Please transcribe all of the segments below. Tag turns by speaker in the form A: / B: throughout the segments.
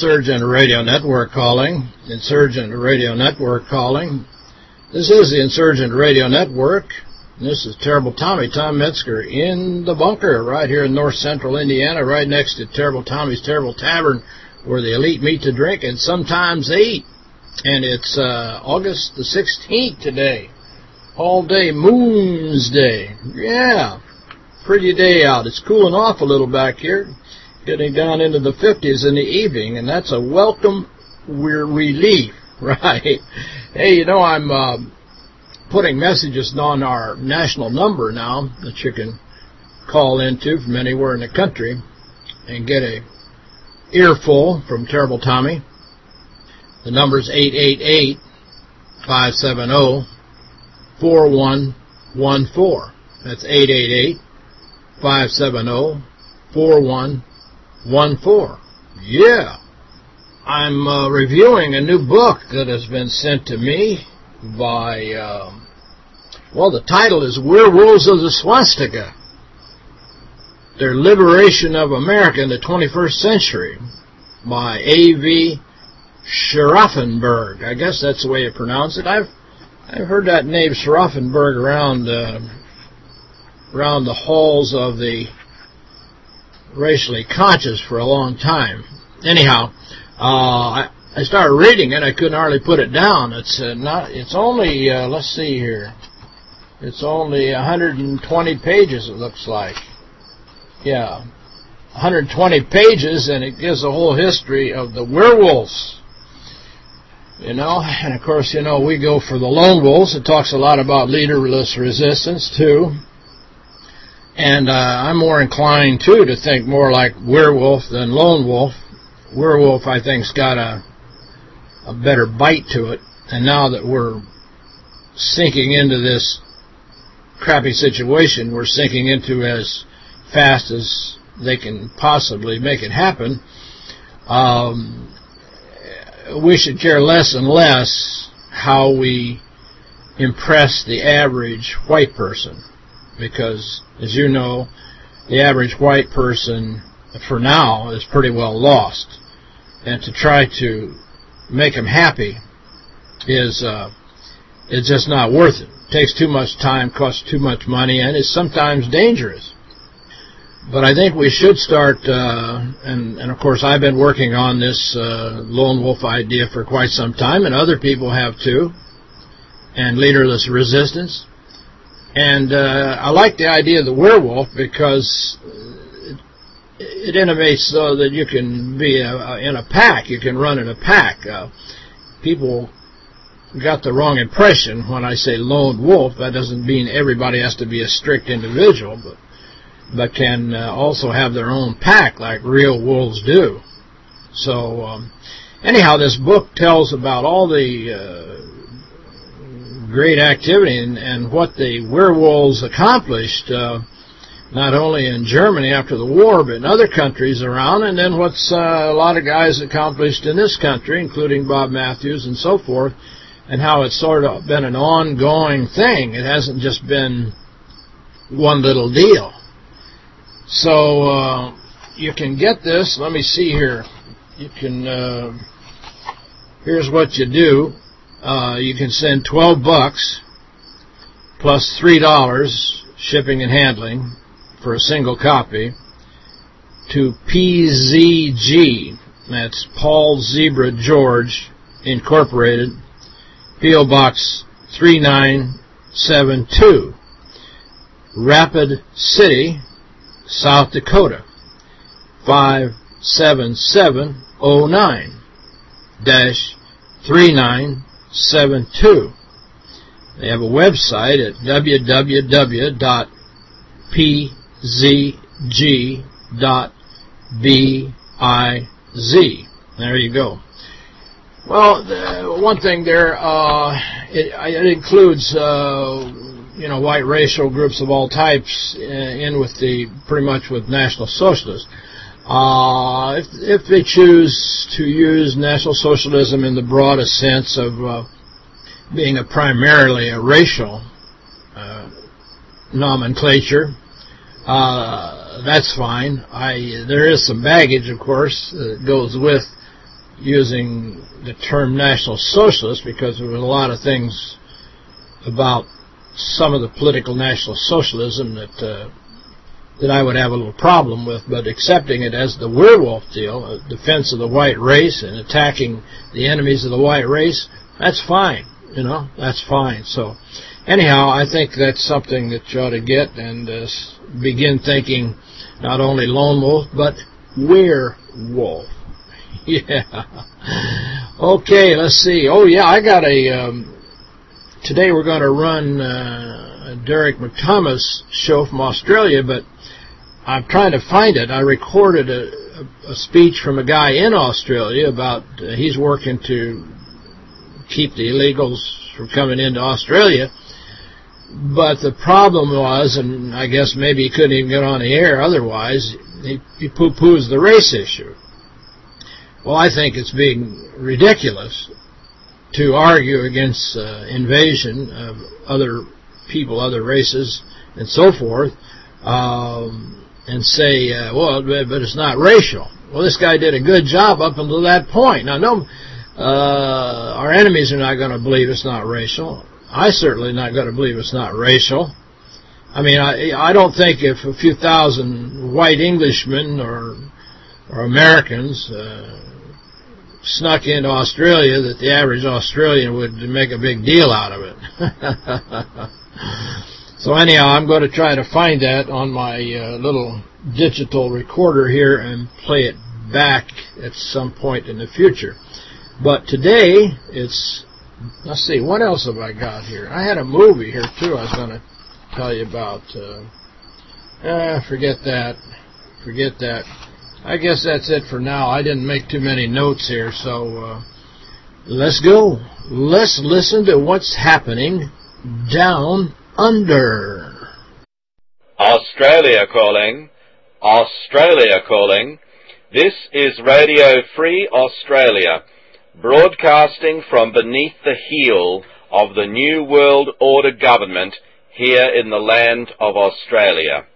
A: Insurgent Radio Network calling. Insurgent Radio Network calling. This is the Insurgent Radio Network. This is Terrible Tommy, Tom Metzger, in the bunker right here in north central Indiana, right next to Terrible Tommy's Terrible Tavern, where the elite meet to drink and sometimes they eat. And it's uh, August the 16th today. All day Moon's Day. Yeah, pretty day out. It's cooling off a little back here getting down into the 50s in the evening, and that's a welcome we're relief, right? Hey, you know, I'm uh, putting messages on our national number now that you can call into from anywhere in the country and get a earful from Terrible Tommy. The number's 888-570-4114. That's 888-570-4114. One four. Yeah. I'm uh, reviewing a new book that has been sent to me by, um, well, the title is Werewolves of the Swastika. Their Liberation of America in the 21st Century by A.V. Schraffenberg. I guess that's the way you pronounce it. I've I've heard that name Schraffenberg around uh, around the halls of the racially conscious for a long time. Anyhow, uh, I, I started reading it. I couldn't hardly put it down. It's uh, not. It's only. Uh, let's see here. It's only 120 pages. It looks like. Yeah, 120 pages, and it gives a whole history of the werewolves. You know, and of course, you know, we go for the lone wolves. It talks a lot about leaderless resistance too. And uh, I'm more inclined, too, to think more like werewolf than lone wolf. Werewolf, I think's got a a better bite to it. And now that we're sinking into this crappy situation, we're sinking into as fast as they can possibly make it happen. Um, we should care less and less how we impress the average white person because, as you know, the average white person, for now, is pretty well lost. And to try to make them happy is uh, is just not worth it. takes too much time, costs too much money, and is sometimes dangerous. But I think we should start, uh, and, and of course I've been working on this uh, lone wolf idea for quite some time, and other people have too, and leaderless resistance. And uh, I like the idea of the werewolf because it intimates though that you can be a, in a pack. You can run in a pack. Uh, people got the wrong impression when I say lone wolf. That doesn't mean everybody has to be a strict individual, but but can uh, also have their own pack like real wolves do. So um, anyhow, this book tells about all the uh, great activity and, and, what the werewolves accomplished, uh, not only in Germany after the war, but in other countries around, and then what's uh, a lot of guys accomplished in this country, including Bob Matthews and so forth, and how it's sort of been an ongoing thing. It hasn't just been one little deal. So uh, you can get this. Let me see here. You can. Uh, here's what you do. Uh, you can send 12 bucks plus $3 shipping and handling for a single copy to PZG. That's Paul Zebra George Incorporated, P.O. Box 3972, Rapid City, South Dakota, 57709-3972. 72. They have a website at www.pzg.biz. There you go. Well, the, one thing there, uh, it, it, includes, uh, you know, white racial groups of all types, uh, in with the, pretty much with National Socialists. Uh, if, if they choose to use National Socialism in the broadest sense of uh, being a primarily a racial uh, nomenclature, uh, that's fine. I There is some baggage, of course, that goes with using the term National Socialist because there was a lot of things about some of the political National Socialism that uh, that I would have a little problem with, but accepting it as the werewolf deal, a defense of the white race and attacking the enemies of the white race, that's fine, you know, that's fine. So anyhow, I think that's something that you ought to get and uh, begin thinking not only lone wolf, but werewolf. yeah. Okay, let's see. Oh, yeah, I got a... Um, today we're going to run uh, Derek McThomas show from Australia, but I'm trying to find it. I recorded a, a, speech from a guy in Australia about uh, he's working to keep the illegals from coming into Australia. But the problem was, and I guess maybe he couldn't even get on the air otherwise, he, he poo-poos the race issue. Well, I think it's being ridiculous to argue against uh, invasion of other people, other races, and so forth, um, and say, uh, well, but it's not racial. Well, this guy did a good job up until that point. Now, no, uh, our enemies are not going to believe it's not racial. I certainly not going to believe it's not racial. I mean, I I don't think if a few thousand white Englishmen or or Americans uh, snuck into Australia that the average Australian would make a big deal out of it. so anyhow, I'm going to try to find that on my uh, little digital recorder here and play it back at some point in the future. But today, it's, let's see, what else have I got here? I had a movie here, too, I was going to tell you about. Uh, eh, forget that. Forget that. I guess that's it for now. I didn't make too many notes here, so uh, let's go. Let's listen to what's happening down under.
B: Australia calling. Australia calling. This is Radio Free Australia, broadcasting from beneath the heel of the New World Order government here in the land of Australia.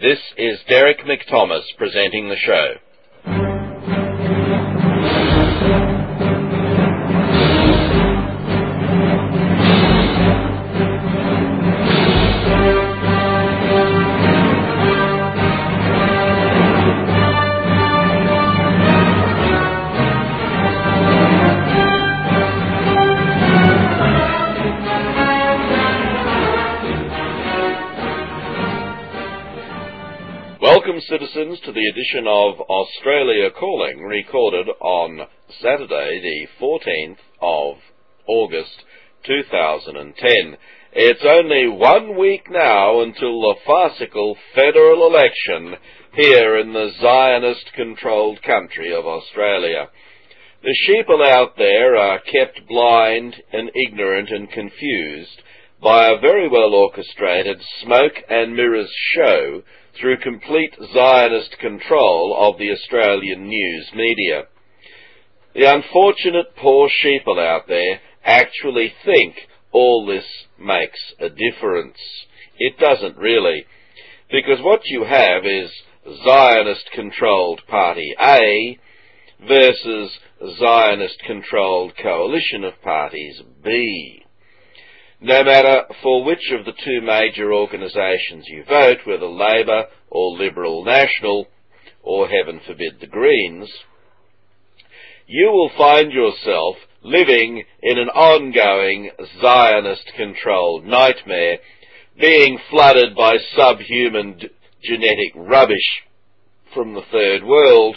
B: This is Derek McThomas presenting the show. Citizens, to the edition of Australia Calling, recorded on Saturday, the 14th of August 2010. It's only one week now until the farcical federal election here in the Zionist-controlled country of Australia. The sheeple out there are kept blind and ignorant and confused by a very well orchestrated smoke and mirrors show through complete Zionist control of the Australian news media. The unfortunate poor sheeple out there actually think all this makes a difference. It doesn't really, because what you have is Zionist controlled Party A versus Zionist controlled coalition of parties B. No matter for which of the two major organisations you vote, whether Labor or Liberal National, or heaven forbid the Greens, you will find yourself living in an ongoing Zionist-controlled nightmare, being flooded by subhuman genetic rubbish from the third world,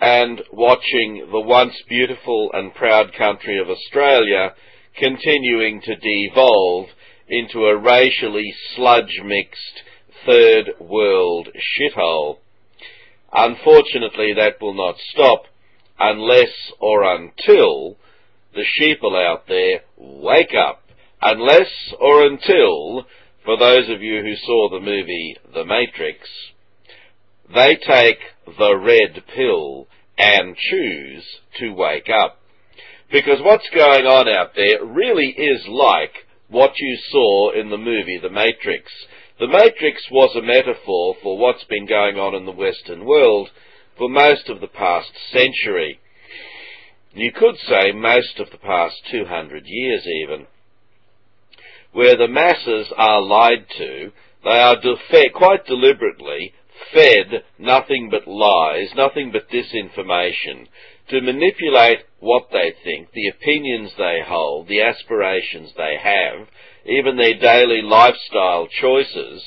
B: and watching the once beautiful and proud country of Australia continuing to devolve into a racially sludge-mixed third world shithole. Unfortunately, that will not stop unless or until the sheeple out there wake up. Unless or until, for those of you who saw the movie The Matrix, they take the red pill and choose to wake up. Because what's going on out there really is like what you saw in the movie The Matrix. The Matrix was a metaphor for what's been going on in the Western world for most of the past century. You could say most of the past 200 years even. Where the masses are lied to, they are quite deliberately fed nothing but lies, nothing but disinformation, to manipulate what they think, the opinions they hold, the aspirations they have, even their daily lifestyle choices,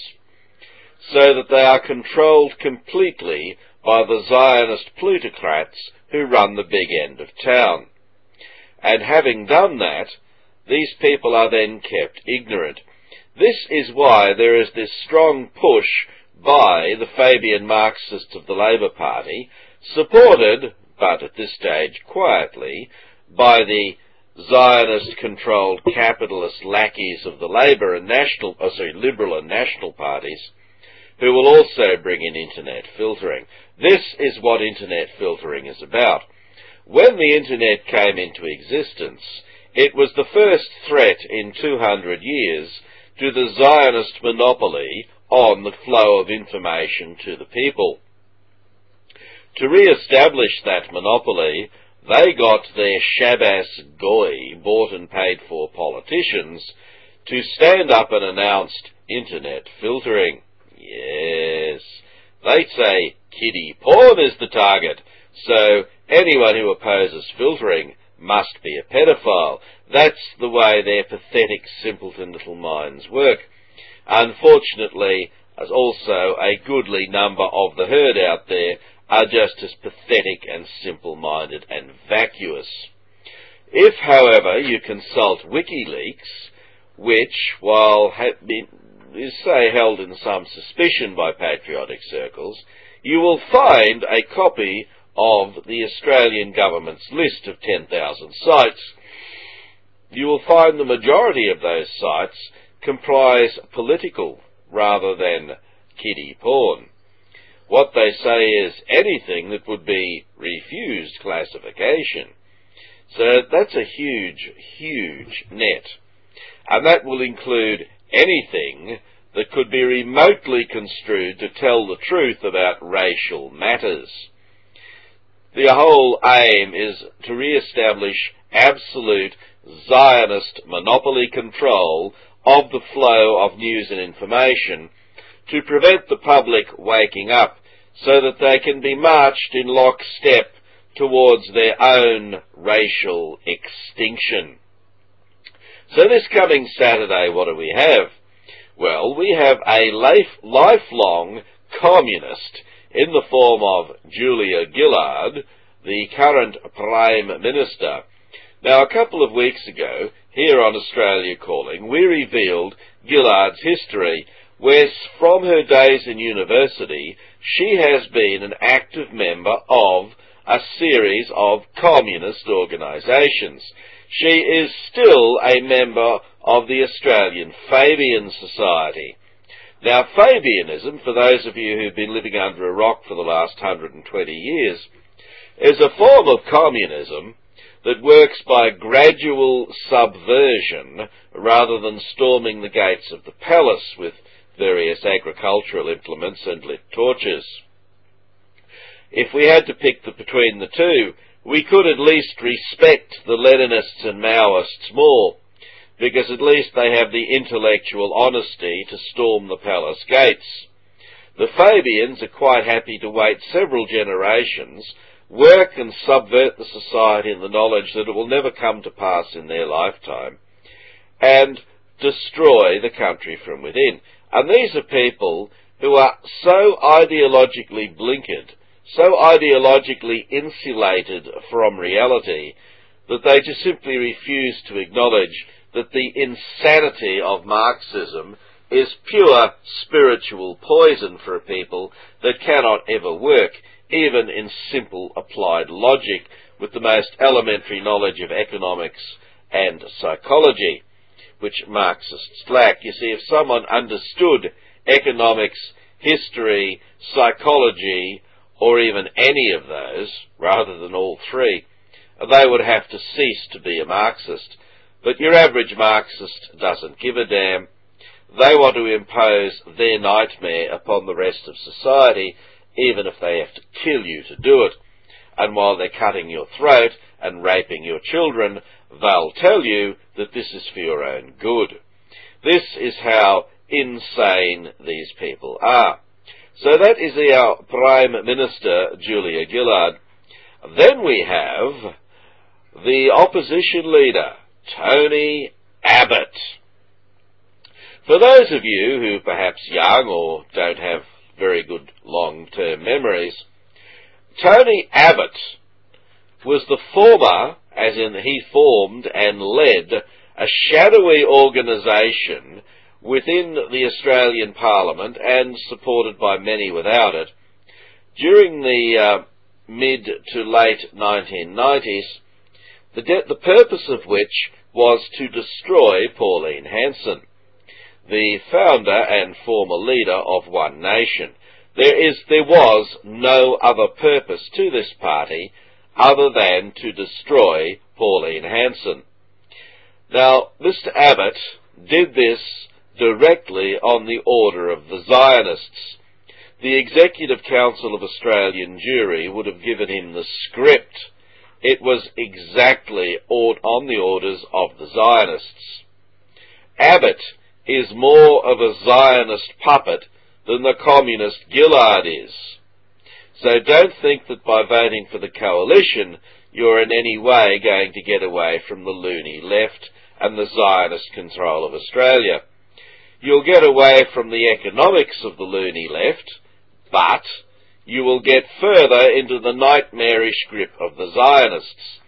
B: so that they are controlled completely by the Zionist plutocrats who run the big end of town. And having done that, these people are then kept ignorant. This is why there is this strong push by the Fabian Marxists of the Labour Party, supported but at this stage quietly, by the Zionist-controlled capitalist lackeys of the Labour and National, oh sorry, Liberal and National parties, who will also bring in internet filtering. This is what internet filtering is about. When the internet came into existence, it was the first threat in 200 years to the Zionist monopoly on the flow of information to the people. To re-establish that monopoly, they got their Shabbos Goy, bought and paid for politicians, to stand up and announce internet filtering. Yes, they say kiddie porn is the target, so anyone who opposes filtering must be a pedophile. That's the way their pathetic simpleton little minds work. Unfortunately, as also a goodly number of the herd out there are just as pathetic and simple-minded and vacuous. If, however, you consult WikiLeaks, which, while been, is say held in some suspicion by patriotic circles, you will find a copy of the Australian government's list of 10,000 sites. You will find the majority of those sites comprise political rather than kiddie porn. What they say is anything that would be refused classification. So that's a huge, huge net. And that will include anything that could be remotely construed to tell the truth about racial matters. The whole aim is to re-establish absolute Zionist monopoly control of the flow of news and information to prevent the public waking up so that they can be marched in lockstep towards their own racial extinction. So this coming Saturday, what do we have? Well, we have a life, lifelong communist in the form of Julia Gillard, the current Prime Minister. Now, a couple of weeks ago, here on Australia Calling, we revealed Gillard's history, where from her days in university, she has been an active member of a series of communist organisations. She is still a member of the Australian Fabian Society. Now, Fabianism, for those of you who've been living under a rock for the last 120 years, is a form of communism that works by gradual subversion rather than storming the gates of the palace with various agricultural implements and lit torches. If we had to pick the, between the two, we could at least respect the Leninists and Maoists more because at least they have the intellectual honesty to storm the palace gates. The Fabians are quite happy to wait several generations, work and subvert the society in the knowledge that it will never come to pass in their lifetime, and destroy the country from within. And these are people who are so ideologically blinkered, so ideologically insulated from reality, that they just simply refuse to acknowledge that the insanity of Marxism is pure spiritual poison for a people that cannot ever work, even in simple applied logic with the most elementary knowledge of economics and psychology, which Marxists lack. You see, if someone understood economics, history, psychology, or even any of those, rather than all three, they would have to cease to be a Marxist. But your average Marxist doesn't give a damn. They want to impose their nightmare upon the rest of society, even if they have to kill you to do it. And while they're cutting your throat and raping your children, they'll tell you that this is for your own good. This is how insane these people are. So that is our uh, Prime Minister, Julia Gillard. Then we have the opposition leader, Tony Abbott. For those of you who perhaps young or don't have very good long-term memories, Tony Abbott was the former, as in he formed and led, a shadowy organisation within the Australian Parliament and supported by many without it during the uh, mid to late 1990s, the, de- the purpose of which was to destroy Pauline Hanson, the founder and former leader of One Nation. There is, there was no other purpose to this party other than to destroy Pauline Hanson. Now, Mr. Abbott did this directly on the order of the Zionists. The Executive Council of Australian Jewry would have given him the script it was exactly on the orders of the Zionists. Abbott is more of a Zionist puppet than the communist Gillard is. So don't think that by voting for the coalition you're in any way going to get away from the loony left and the Zionist control of Australia. You'll get away from the economics of the loony left, but you will get further into the nightmarish grip of the Zionists.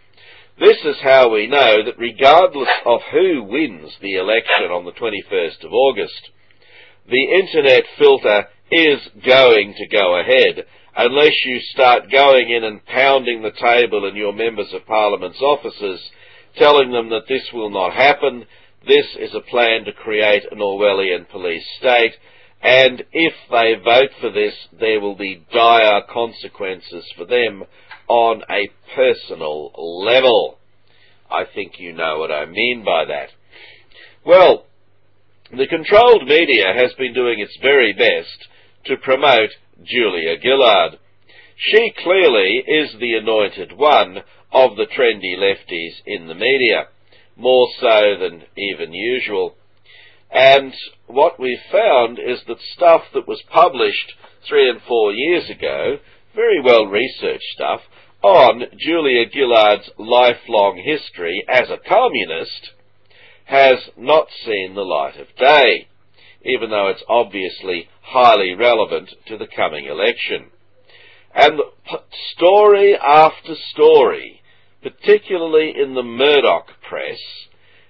B: This is how we know that regardless of who wins the election on the 21st of August, the internet filter is going to go ahead unless you start going in and pounding the table in your members of parliament's offices, telling them that this will not happen, this is a plan to create an Orwellian police state, and if they vote for this, there will be dire consequences for them on a personal level. I think you know what I mean by that. Well, the controlled media has been doing its very best to promote Julia Gillard. She clearly is the anointed one of the trendy lefties in the media, more so than even usual. And what we've found is that stuff that was published three and four years ago, very well researched stuff, on Julia Gillard's lifelong history as a communist, has not seen the light of day. Even though it's obviously highly relevant to the coming election. And story after story, particularly in the Murdoch press,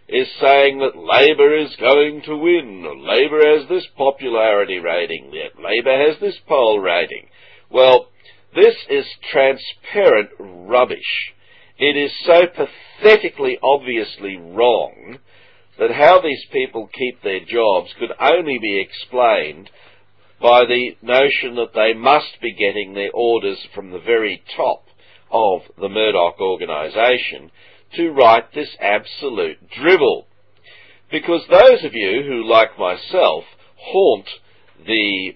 B: is saying that Labor is going to win. Labor has this popularity rating. Labor has this poll rating. Well, this is transparent rubbish. It is so pathetically obviously wrong that how these people keep their jobs could only be explained by the notion that they must be getting their orders from the very top of the Murdoch organisation to write this absolute drivel. Because those of you who, like myself, haunt the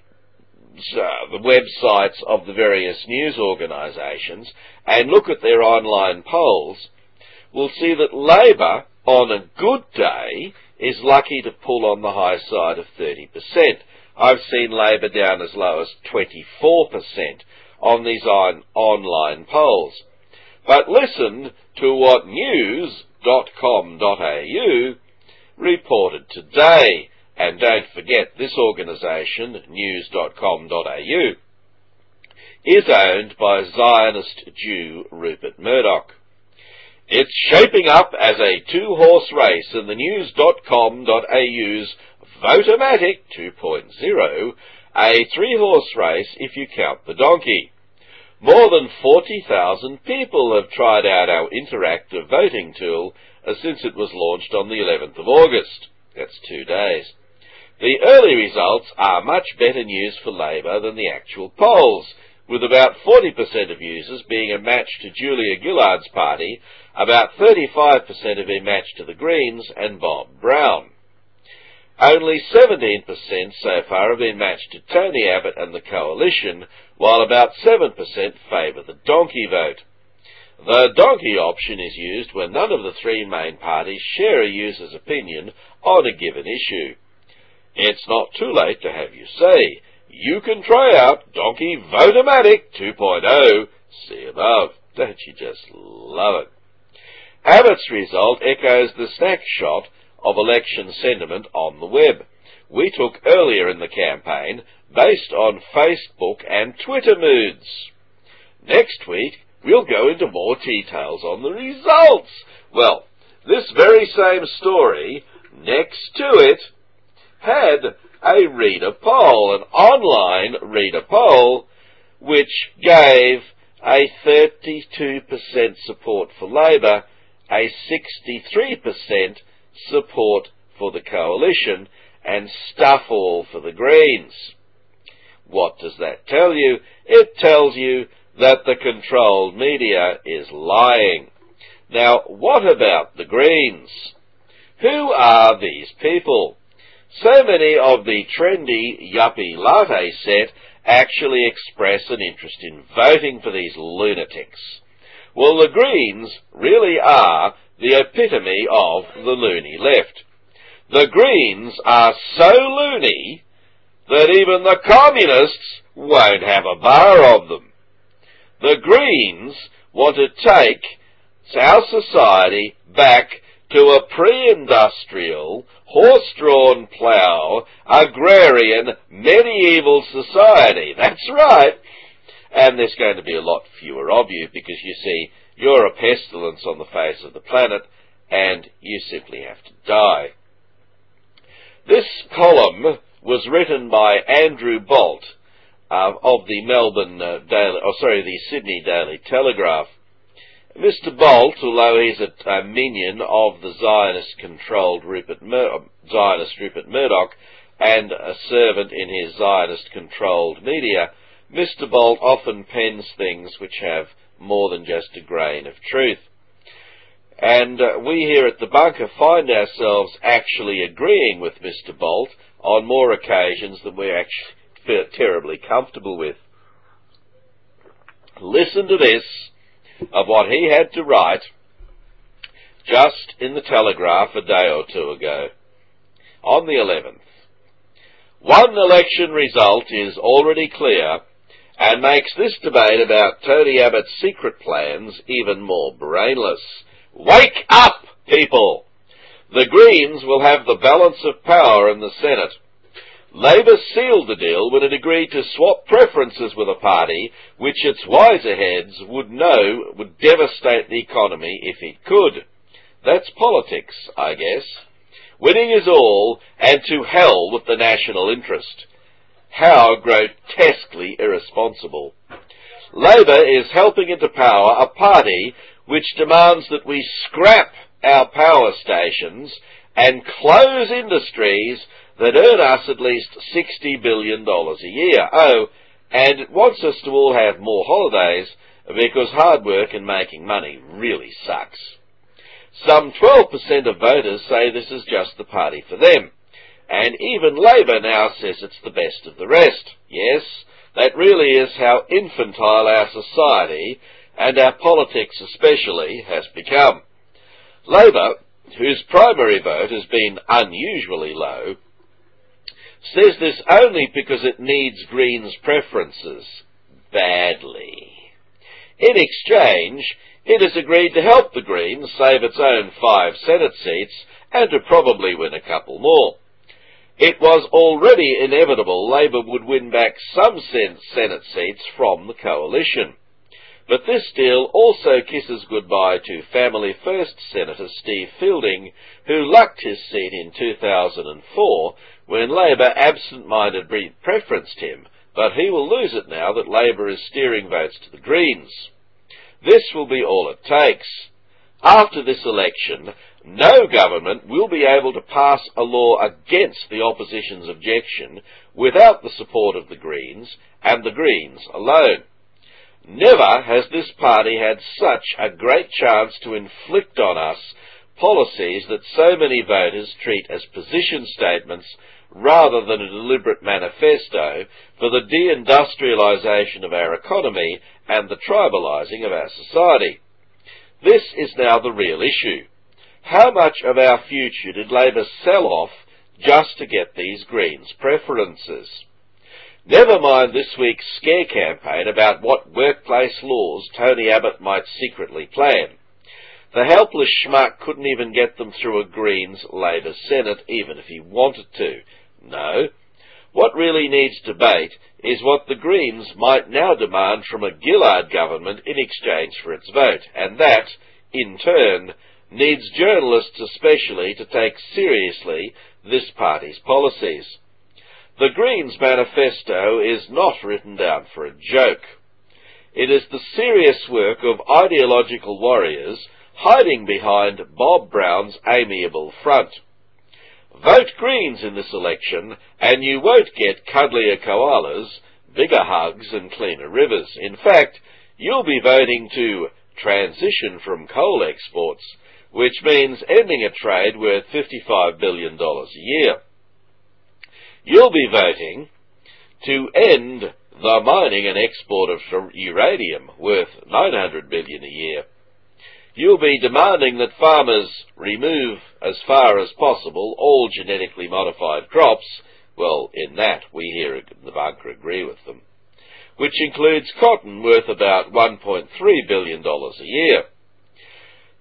B: uh, the websites of the various news organisations and look at their online polls, will see that Labor, on a good day, is lucky to pull on the high side of 30%. I've seen Labor down as low as 24% on these on- online polls. But listen to what news.com.au reported today. And don't forget, this organisation, news.com.au, is owned by Zionist Jew Rupert Murdoch. It's shaping up as a two-horse race in the news.com.au's Votomatic 2.0, a three-horse race if you count the donkey. More than 40,000 people have tried out our interactive voting tool uh, since it was launched on the 11th of August. That's two days. The early results are much better news for Labor than the actual polls, with about 40% of users being a match to Julia Gillard's party, about 35% have been matched to the Greens and Bob Brown. Only 17% so far have been matched to Tony Abbott and the Coalition, while about 7% favour the donkey vote. The donkey option is used when none of the three main parties share a user's opinion on a given issue. It's not too late to have your say. You can try out Donkey Votomatic 2.0. See above. Don't you just love it? Abbott's result echoes the snapshot of election sentiment on the web we took earlier in the campaign based on Facebook and Twitter moods. Next week, we'll go into more details on the results. Well, this very same story, next to it, had a reader poll, an online reader poll, which gave a 32% support for Labor, a 63% support for the coalition and stuff all for the Greens. What does that tell you? It tells you that the controlled media is lying. Now, what about the Greens? Who are these people? So many of the trendy yuppie latte set actually express an interest in voting for these lunatics. Well, the Greens really are the epitome of the loony left. The Greens are so loony that even the Communists won't have a bar of them. The Greens want to take our society back to a pre-industrial, horse-drawn plough, agrarian, medieval society. That's right. And there's going to be a lot fewer of you because you see, you're a pestilence on the face of the planet and you simply have to die. This column was written by Andrew Bolt uh, of the Melbourne uh, Daily, oh sorry, the Sydney Daily Telegraph. Mr. Bolt, although he's a, a minion of the Zionist-controlled Rupert Mur- Zionist Rupert Murdoch and a servant in his Zionist-controlled media, Mr. Bolt often pens things which have more than just a grain of truth. And uh, we here at the bunker find ourselves actually agreeing with Mr. Bolt on more occasions than we're actually feel terribly comfortable with. Listen to this of what he had to write just in the Telegraph a day or two ago. On the 11th. One election result is already clear and makes this debate about Tony Abbott's secret plans even more brainless. Wake up, people! The Greens will have the balance of power in the Senate. Labor sealed the deal when it agreed to swap preferences with a party which its wiser heads would know would devastate the economy if it could. That's politics, I guess. Winning is all, and to hell with the national interest. How grotesquely irresponsible. Labour is helping into power a party which demands that we scrap our power stations and close industries that earn us at least $60 billion a year. Oh, and it wants us to all have more holidays because hard work and making money really sucks. Some 12% of voters say this is just the party for them. And even Labour now says it's the best of the rest. Yes, that really is how infantile our society, and our politics especially, has become. Labour, whose primary vote has been unusually low, says this only because it needs Greens' preferences badly. In exchange, it has agreed to help the Greens save its own five Senate seats and to probably win a couple more. It was already inevitable Labor would win back some Senate seats from the coalition. But this deal also kisses goodbye to Family First Senator Steve Fielding, who lucked his seat in 2004 when Labor absent-minded preferenced him, but he will lose it now that Labor is steering votes to the Greens. This will be all it takes. After this election, no government will be able to pass a law against the opposition's objection without the support of the Greens, and the Greens alone. Never has this party had such a great chance to inflict on us policies that so many voters treat as position statements rather than a deliberate manifesto for the deindustrialization of our economy and the tribalizing of our society. This is now the real issue. How much of our future did Labor sell off just to get these Greens preferences? Never mind this week's scare campaign about what workplace laws Tony Abbott might secretly plan. The helpless schmuck couldn't even get them through a Greens Labor Senate, even if he wanted to. No. What really needs debate is what the Greens might now demand from a Gillard government in exchange for its vote, and that, in turn, needs journalists especially to take seriously this party's policies. The Greens manifesto is not written down for a joke. It is the serious work of ideological warriors hiding behind Bob Brown's amiable front. Vote Greens in this election and you won't get cuddlier koalas, bigger hugs and cleaner rivers. In fact, you'll be voting to transition from coal exports, which means ending a trade worth $55 billion a year. You'll be voting to end the mining and export of uranium worth 900 billion a year. You'll be demanding that farmers remove as far as possible all genetically modified crops. Well, in that we here in the bunker agree with them. Which includes cotton worth about $1.3 billion a year.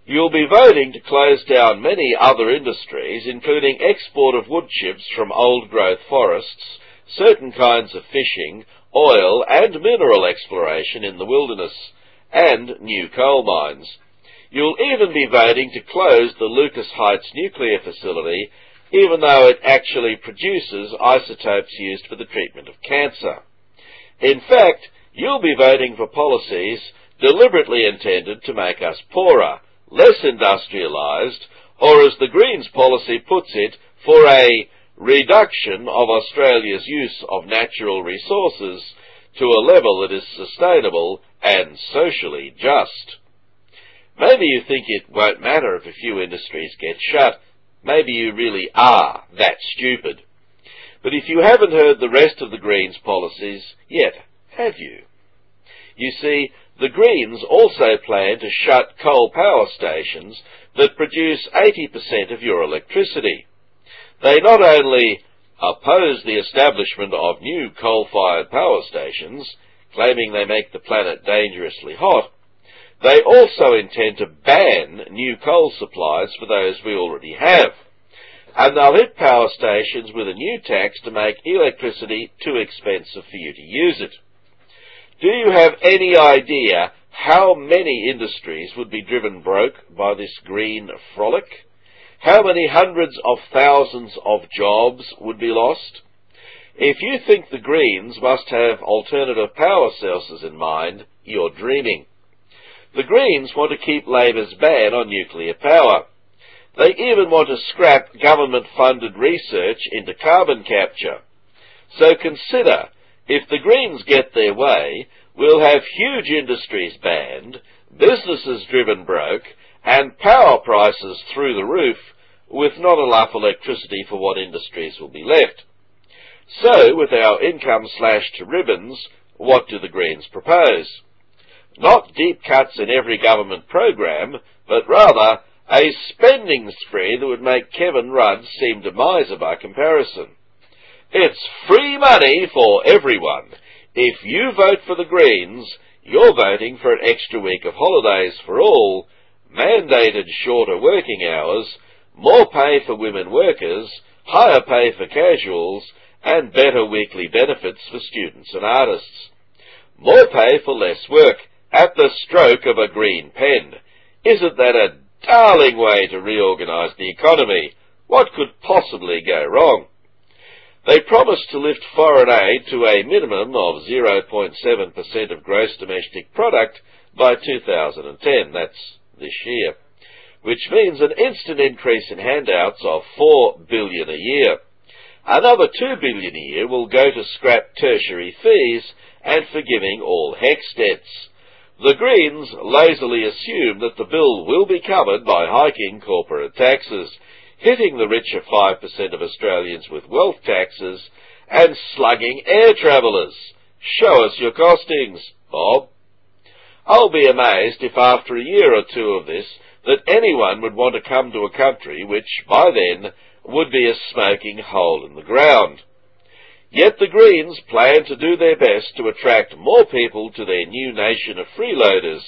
B: You'll be voting to close down many other industries, including export of wood chips from old growth forests, certain kinds of fishing, oil and mineral exploration in the wilderness, and new coal mines. You'll even be voting to close the Lucas Heights nuclear facility, even though it actually produces isotopes used for the treatment of cancer. In fact, you'll be voting for policies deliberately intended to make us poorer, less industrialized, or as the Greens policy puts it, for a reduction of Australia's use of natural resources to a level that is sustainable and socially just. Maybe you think it won't matter if a few industries get shut. Maybe you really are that stupid. But if you haven't heard the rest of the Greens policies yet, have you? You see, the Greens also plan to shut coal power stations that produce 80% of your electricity. They not only oppose the establishment of new coal-fired power stations, claiming they make the planet dangerously hot, they also intend to ban new coal supplies for those we already have. and they'll hit power stations with a new tax to make electricity too expensive for you to use it. Do you have any idea how many industries would be driven broke by this green frolic? How many hundreds of thousands of jobs would be lost? If you think the Greens must have alternative power sources in mind, you're dreaming. The Greens want to keep Labor's ban on nuclear power. They even want to scrap government-funded research into carbon capture. So consider, if the Greens get their way, we'll have huge industries banned, businesses driven broke, and power prices through the roof, with not enough electricity for what industries will be left. So, with our income slashed to ribbons, what do the Greens propose? Not deep cuts in every government program, but rather a spending spree that would make Kevin Rudd seem a miser by comparison. It's free money for everyone. If you vote for the Greens, you're voting for an extra week of holidays for all, mandated shorter working hours, more pay for women workers, higher pay for casuals, and better weekly benefits for students and artists. More pay for less work at the stroke of a green pen. Isn't that a darling way to reorganise the economy? What could possibly go wrong? They promised to lift foreign aid to a minimum of 0.7% of gross domestic product by 2010. That's this year. Which means an instant increase in handouts of 4 billion a year. Another 2 billion a year will go to scrap tertiary fees and forgiving all HECS debts. The Greens lazily assume that the bill will be covered by hiking corporate taxes, hitting the richer 5% of Australians with wealth taxes, and slugging air travellers. Show us your costings, Bob. I'll be amazed if after a year or two of this that anyone would want to come to a country which, by then, would be a smoking hole in the ground. Yet the Greens plan to do their best to attract more people to their new nation of freeloaders.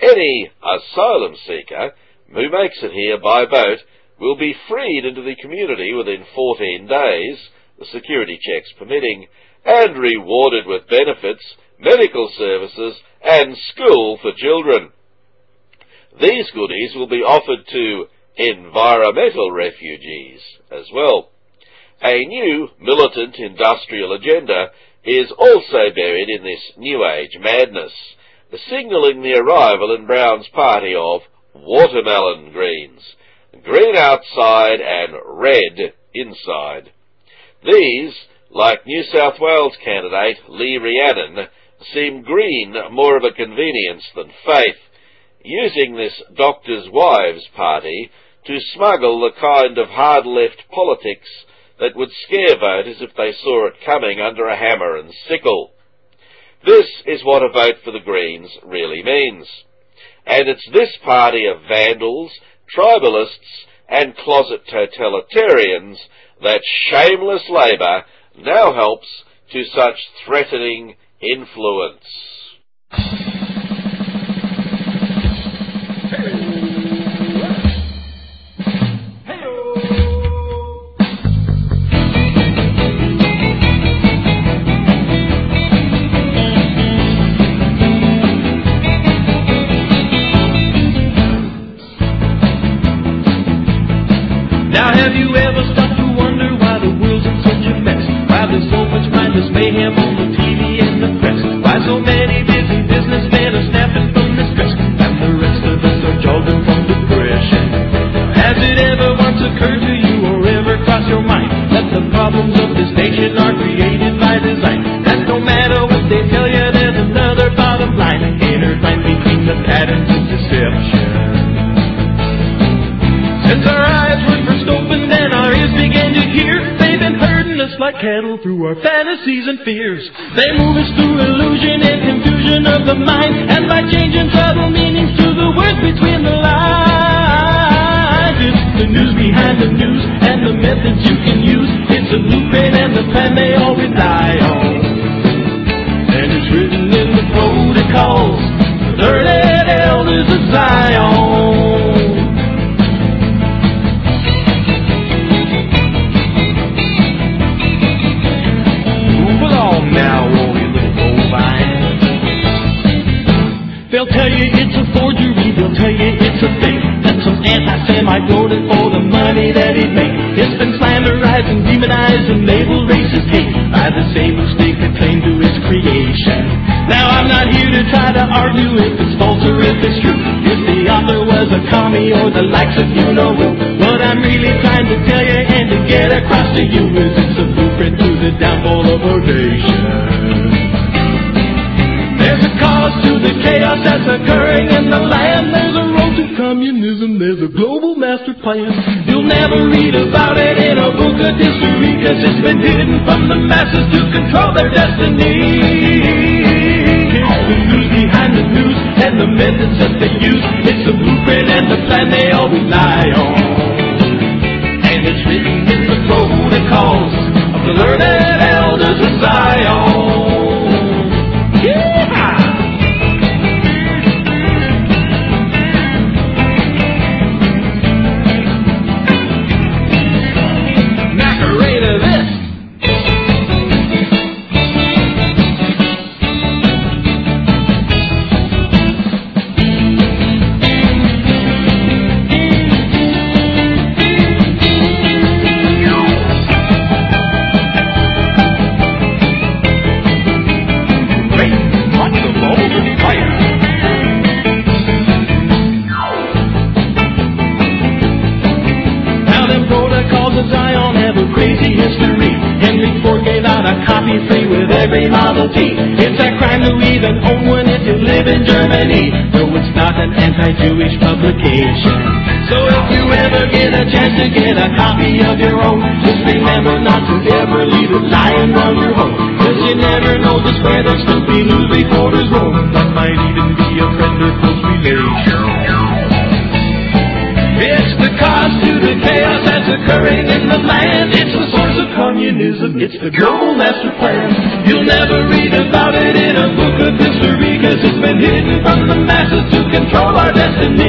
B: Any asylum seeker who makes it here by boat will be freed into the community within 14 days, the security checks permitting, and rewarded with benefits, medical services, and school for children. These goodies will be offered to environmental refugees as well. A new militant industrial agenda is also buried in this New Age madness, signalling the arrival in Brown's party of watermelon greens, green outside and red inside. These, like New South Wales candidate Lee Rhiannon, seem green more of a convenience than faith, using this doctor's wives party to smuggle the kind of hard left politics that would scare voters if they saw it coming under a hammer and sickle. This is what a vote for the Greens really means. And it's this party of vandals, tribalists, and closet totalitarians that shameless Labour now helps to such threatening influence.
C: Cattle through our fantasies and fears. They move us through illusion and confusion of the mind, and demonized and labeled racist hate by the same mistake stake a claim to its creation. Now I'm not here to try to argue if it's false or if it's true. If the author was a commie or the likes of you know who. What I'm really trying to tell you and to get across to you is it's a blueprint to the downfall of our nation. There's a cause to the chaos that's occurring in the land. Communism. There's a global master plan. You'll never read about it in a book of history because it's been hidden from the masses to control their destiny. It's the news behind the news and the methods that they use. It's the blueprint and the plan they all rely on. And it's written in the protocols of the learned elders of Zion. An anti-Jewish publication. So if you ever get a chance to get a copy of your own, just remember not to ever leave it lying on your home. Cause you never know just where those Snoopy news reporters roam. That might even be a friend or close relation. It's the cause to the chaos that's occurring in the land. It's the source of communism. It's the global master plan. You'll never read about it in a book of history because it's been hidden from the masses to control our destiny.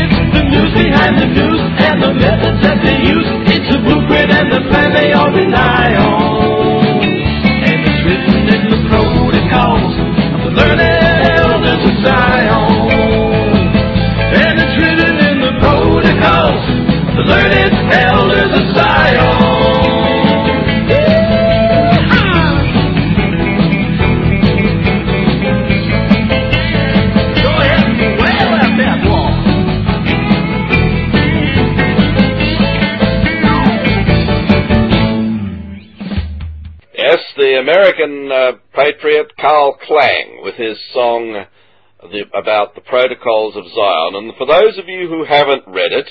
C: It's the news behind the news and the methods that they use.
B: Patriot Carl Klang with his song the, about the protocols of Zion. And for those of you who haven't read it,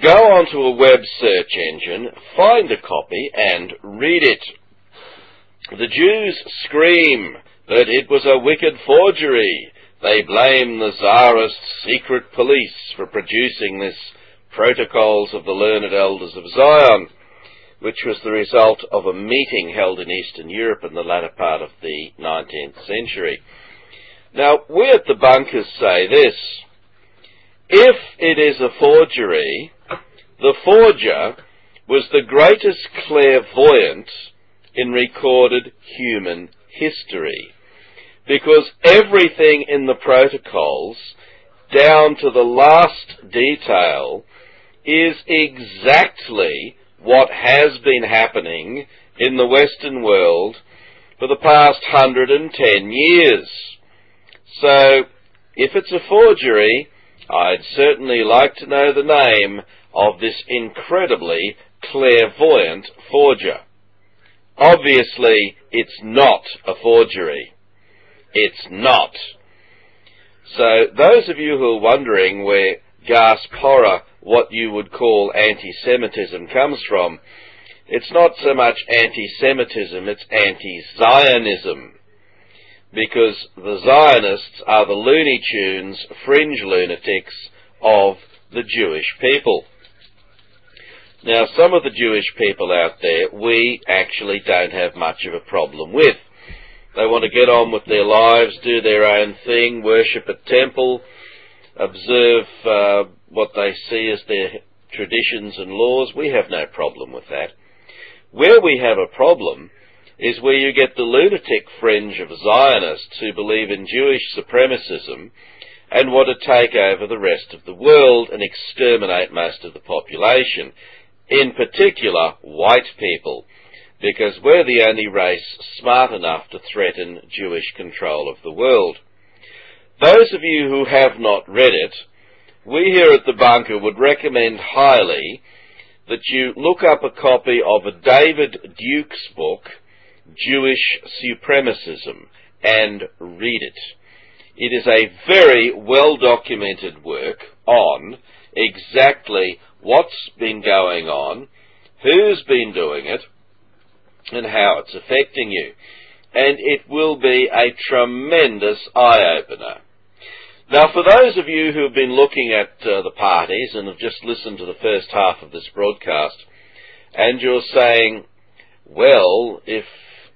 B: go onto a web search engine, find a copy, and read it. The Jews scream that it was a wicked forgery. They blame the Tsarist secret police for producing this Protocols of the Learned Elders of Zion which was the result of a meeting held in Eastern Europe in the latter part of the 19th century. Now, we at the bunkers say this. If it is a forgery, the forger was the greatest clairvoyant in recorded human history. Because everything in the protocols, down to the last detail, is exactly what has been happening in the Western world for the past 110 years. So, if it's a forgery, I'd certainly like to know the name of this incredibly clairvoyant forger. Obviously, it's not a forgery. It's not. So, those of you who are wondering where gasp horror, what you would call anti-Semitism comes from, it's not so much anti-Semitism, it's anti-Zionism. Because the Zionists are the Looney Tunes, fringe lunatics of the Jewish people. Now, some of the Jewish people out there, we actually don't have much of a problem with. They want to get on with their lives, do their own thing, worship at temple, observe uh, what they see as their traditions and laws. We have no problem with that. Where we have a problem is where you get the lunatic fringe of Zionists who believe in Jewish supremacism and want to take over the rest of the world and exterminate most of the population, in particular white people, because we're the only race smart enough to threaten Jewish control of the world. Those of you who have not read it, we here at the bunker would recommend highly that you look up a copy of a David Duke's book, Jewish Supremacism, and read it. It is a very well documented work on exactly what's been going on, who's been doing it, and how it's affecting you. And it will be a tremendous eye opener. Now, for those of you who have been looking at uh, the parties and have just listened to the first half of this broadcast, and you're saying, well, if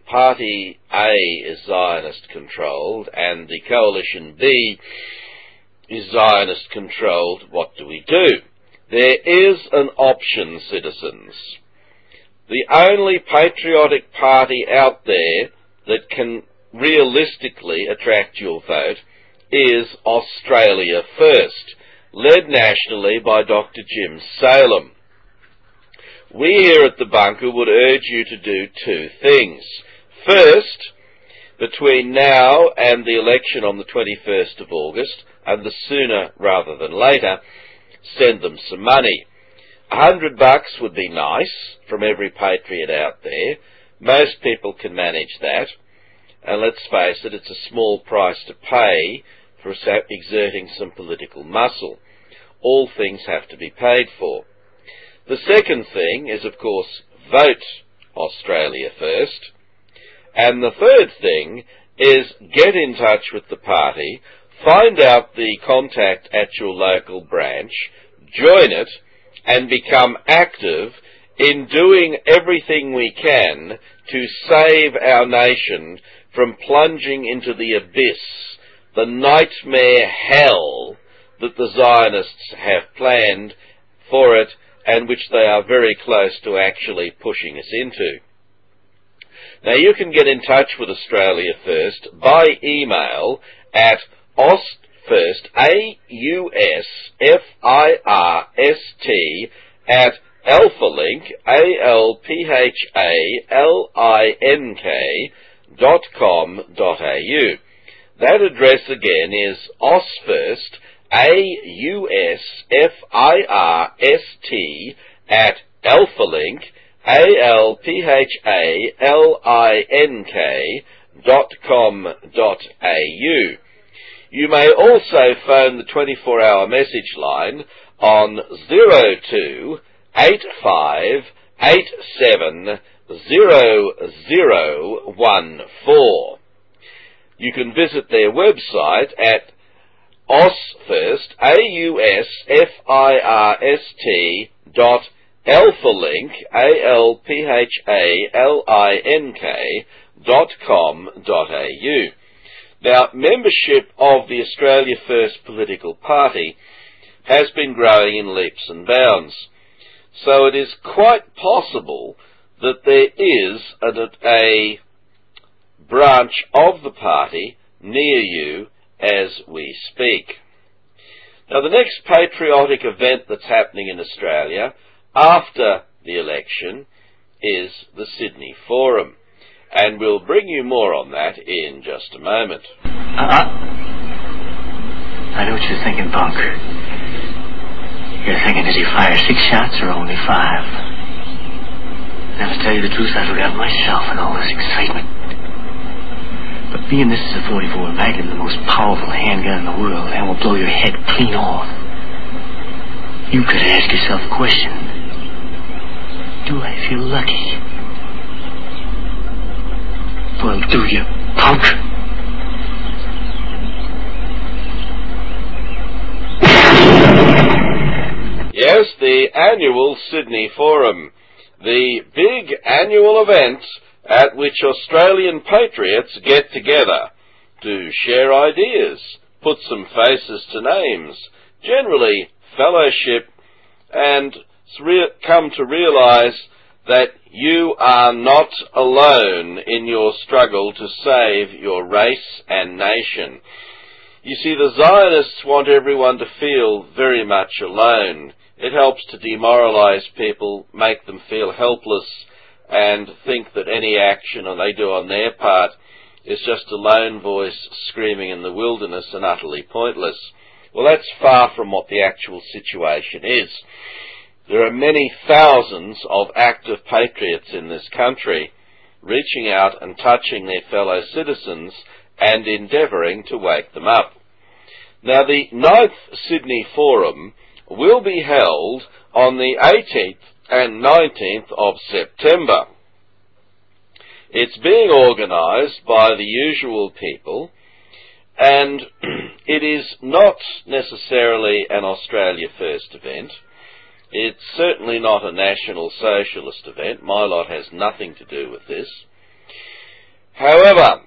B: Party A is Zionist controlled and the Coalition B is Zionist controlled, what do we do? There is an option, citizens. The only patriotic party out there that can realistically attract your vote is Australia First, led nationally by Dr. Jim Saleam. We here at the bunker would urge you to do two things. First, between now and the election on the 21st of August, and the sooner rather than later, send them some money. A hundred bucks would be nice from every patriot out there. Most people can manage that. And let's face it, it's a small price to pay for exerting some political muscle. All things have to be paid for. The second thing is, of course, vote Australia first. And the third thing is get in touch with the party, find out the contact at your local branch, join it, and become active in doing everything we can to save our nation from plunging into the abyss, the nightmare hell that the Zionists have planned for it and which they are very close to actually pushing us into. Now you can get in touch with Australia First by email at austfirst, A-U-S-F-I-R-S-T, at alphalink, A-L-P-H-A-L-I-N-K, dot com dot au. That address again is austfirst, A-U-S-F-I-R-S-T, at alphalink, a-L-P-H-A-L-I-N-K dot com dot au. You may also phone the 24-hour message line on 02 85 87 0014. You can visit their website at ausfirst, A-U-S-F-I-R-S-T dot alphalink, A-L-P-H-A-L-I-N-K dot com dot au. Now, membership of the Australia First political party has been growing in leaps and bounds. So it is quite possible that there is a, a branch of the party near you as we speak. Now the next patriotic event that's happening in Australia after the election is the Sydney Forum. And we'll bring you more on that in just a moment.
D: Uh-uh. I know what you're thinking, Punk. You're thinking, did he fire six shots or only five? Now, to tell you the truth, I forgot myself in all this excitement. But being this is a 44 Magnum, the most powerful handgun in the world, and will blow your head clean off, you could ask yourself a question. Do I feel lucky? Well, do you, punk?
B: Yes, the annual Sydney Forum. The big annual event at which Australian patriots get together to share ideas, put some faces to names, generally fellowship and come to realize that you are not alone in your struggle to save your race and nation. You see, the Zionists want everyone to feel very much alone. It helps to demoralize people, make them feel helpless, and think that any action or they do on their part is just a lone voice screaming in the wilderness and utterly pointless. Well, that's far from what the actual situation is. There are many thousands of active patriots in this country reaching out and touching their fellow citizens and endeavouring to wake them up. Now the ninth Sydney Forum will be held on the 18th and 19th of September. It's being organised by the usual people and it is not necessarily an Australia First event. It's certainly not a National Socialist event. My lot has nothing to do with this. However,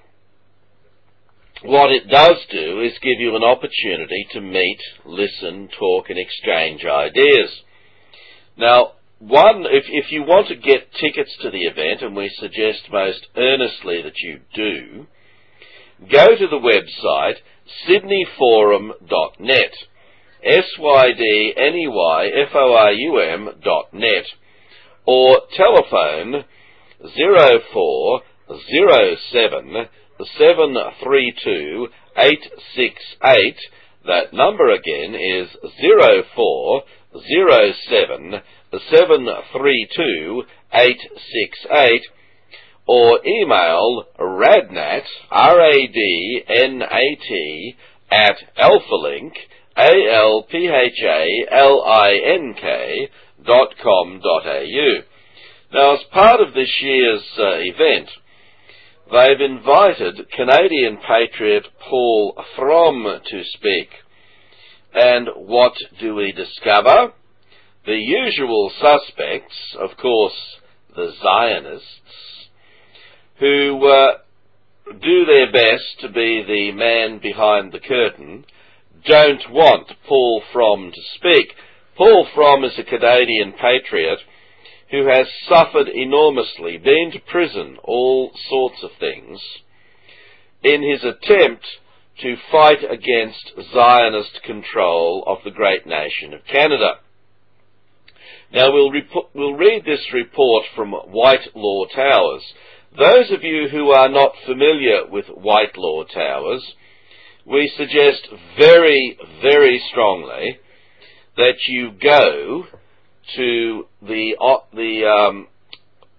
B: what it does do is give you an opportunity to meet, listen, talk and exchange ideas. Now, one, if, if you want to get tickets to the event, and we suggest most earnestly that you do, go to the website sydneyforum.net, S-Y-D-N-E-Y-F-O-R-U-M dot net, or telephone 0407 732 868. That number again is 0407 732 868 or email radnat, R-A-D-N-A-T, at alphalink, A-L-P-H-A-L-I-N-K, dot com dot au. Now, as part of this year's uh, event, they've invited Canadian patriot Paul Fromm to speak. And what do we discover? The usual suspects, of course, the Zionists, who uh, do their best to be the man behind the curtain, don't want Paul Fromm to speak. Paul Fromm is a Canadian patriot who has suffered enormously, been to prison, all sorts of things, in his attempt to fight against Zionist control of the great nation of Canada. Now we'll, we'll read this report from Whitelaw Towers. Those of you who are not familiar with Whitelaw Towers, we suggest very, very strongly that you go to the uh, the um,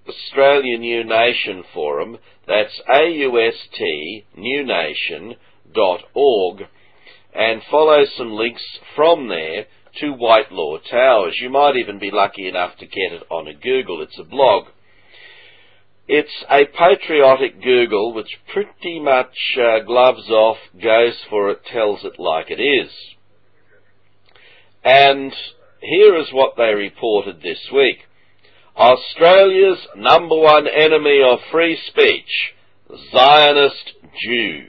B: Australian New Nation Forum. That's austnewnation.org, and follow some links from there to Whitelaw Towers. You might even be lucky enough to get it on a Google. It's a blog. It's a patriotic Google which pretty much uh, gloves off, goes for it, tells it like it is. And here is what they reported this week. Australia's number one enemy of free speech, Zionist Jews.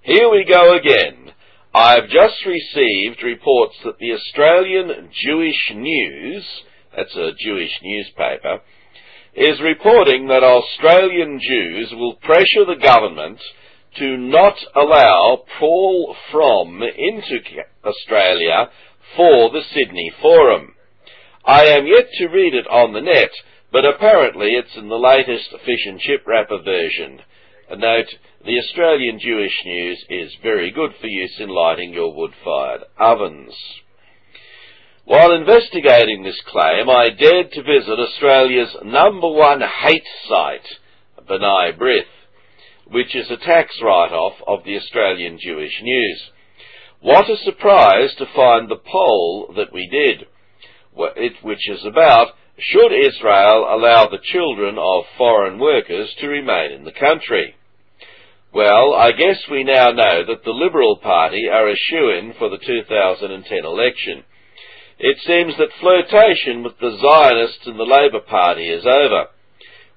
B: Here we go again. I've just received reports that the Australian Jewish News, that's a Jewish newspaper, is reporting that Australian Jews will pressure the government to not allow Paul Fromm into Australia for the Sydney Forum. I am yet to read it on the net, but apparently it's in the latest fish and chip wrapper version. A note, the Australian Jewish News is very good for use in lighting your wood-fired ovens. While investigating this claim, I dared to visit Australia's number one hate site, B'nai B'rith, which is a tax write-off of the Australian Jewish News. What a surprise to find the poll that we did, which is about should Israel allow the children of foreign workers to remain in the country? Well, I guess we now know that the Liberal Party are a shoe-in for the 2010 election. It seems that flirtation with the Zionists and the Labour Party is over.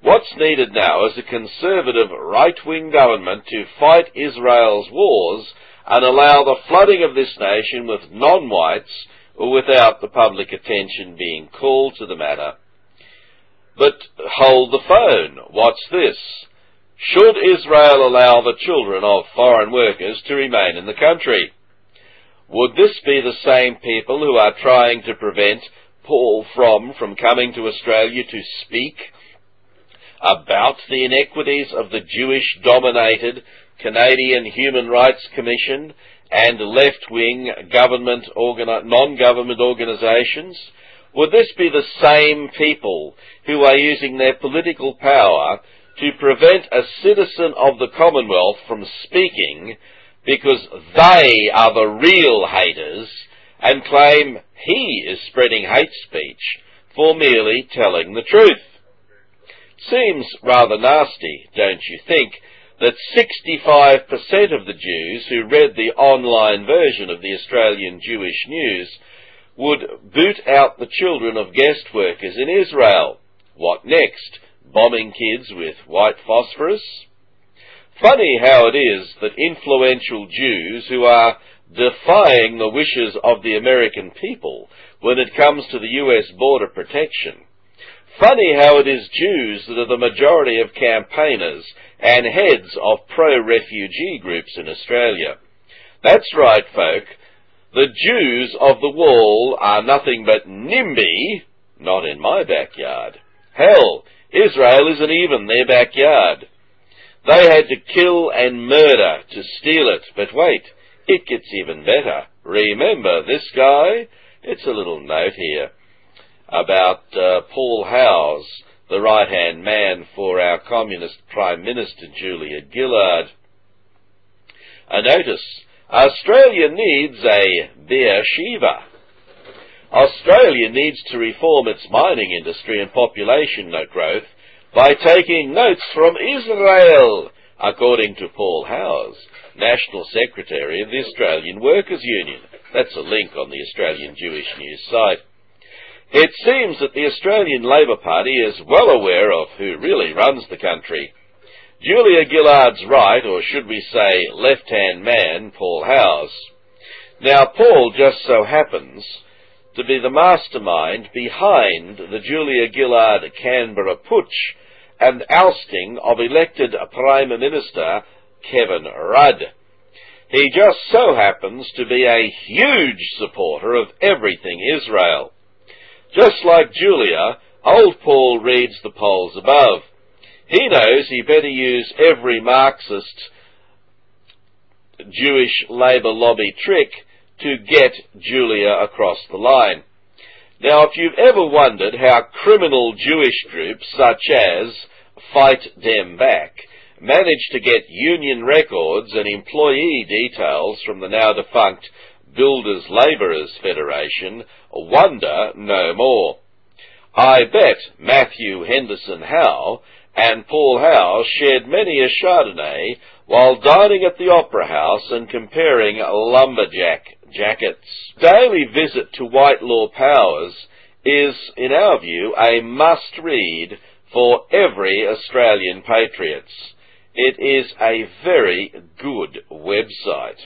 B: What's needed now is a conservative right-wing government to fight Israel's wars and allow the flooding of this nation with non-whites without the public attention being called to the matter. But hold the phone. What's this? Should Israel allow the children of foreign workers to remain in the country? Would this be the same people who are trying to prevent Paul Fromm from coming to Australia to speak about the inequities of the Jewish dominated Canadian Human Rights Commission and left-wing government non-government organisations? Would this be the same people who are using their political power to prevent a citizen of the Commonwealth from speaking because they are the real haters and claim he is spreading hate speech for merely telling the truth? Seems rather nasty, don't you think, that 65% of the Jews who read the online version of the Australian Jewish News would boot out the children of guest workers in Israel. What next? Bombing kids with white phosphorus? Funny how it is that influential Jews who are defying the wishes of the American people when it comes to the US border protection. Funny how it is Jews that are the majority of campaigners and heads of pro-refugee groups in Australia. That's right, folk. The Jews of the wall are nothing but NIMBY, not in my backyard. Hell, Israel isn't even their backyard. They had to kill and murder to steal it, but wait, it gets even better. Remember this guy? It's a little note here about uh, Paul Howes, the right-hand man for our Communist Prime Minister Julia Gillard. A notice, Australia needs a Beersheba. Australia needs to reform its mining industry and population growth by taking notes from Israel, according to Paul Howes, National Secretary of the Australian Workers' Union. That's a link on the Australian Jewish News site. It seems that the Australian Labor Party is well aware of who really runs the country. Julia Gillard's right, or should we say left-hand man, Paul Howes. Now, Paul just so happens to be the mastermind behind the Julia Gillard Canberra putsch and ousting of elected Prime Minister Kevin Rudd. He just so happens to be a huge supporter of everything Israel. Just like Julia, old Paul reads the polls above. He knows he better use every Marxist Jewish labour lobby trick to get Julia across the line. Now, if you've ever wondered how criminal Jewish groups such as Fight Dem Back managed to get union records and employee details from the now defunct Builders Labourers Federation, wonder no more. I bet Matthew Henderson Howe and Paul Howe shared many a Chardonnay while dining at the Opera House and comparing lumberjack jackets. Daily visit to Whitelaw Towers is, in our view, a must-read for every Australian patriots. It is a very good website.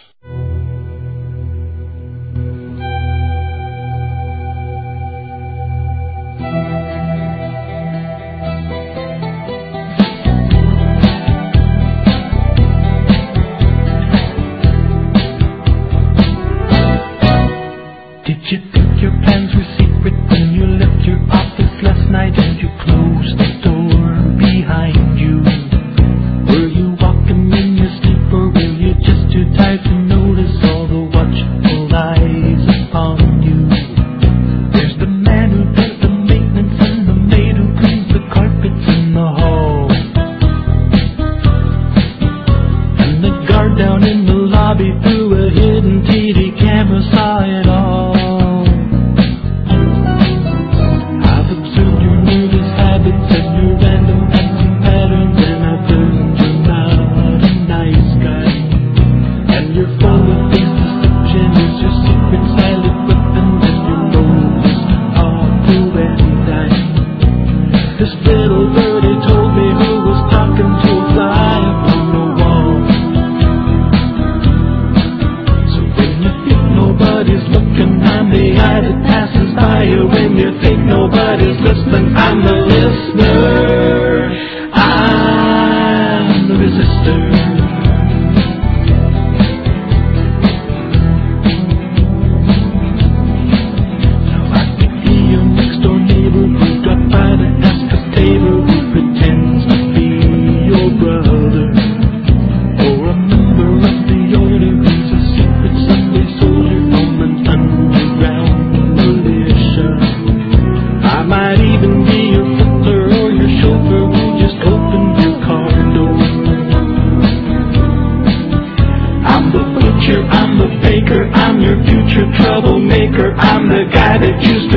C: I'm the guy that used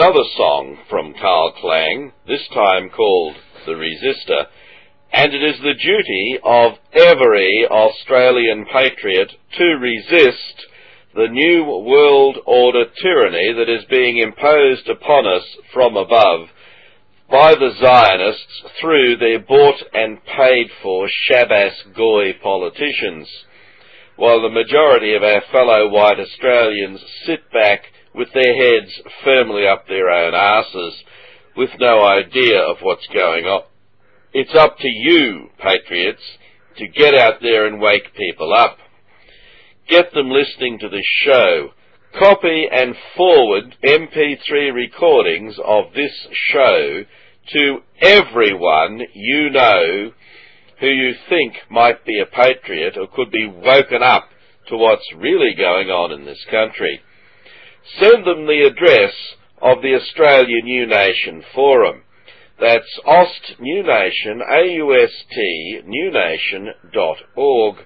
C: Another
B: song from Carl Klang, this time called The Resistor, and it is the duty of every Australian patriot to resist the new world order tyranny that is being imposed upon us from above by the Zionists through their bought and paid for Shabbos Goy politicians, while the majority of our fellow white Australians sit back with their heads firmly up their own asses with no idea of what's going on. It's up to you, patriots, to get out there and wake people up. Get them listening to this show. Copy and forward MP3 recordings of this show to everyone you know who you think might be a patriot or could be woken up to what's really going on in this country. Send them the address of the Australia New Nation Forum. That's Aust New Nation, A-U-S-T, newnation.org.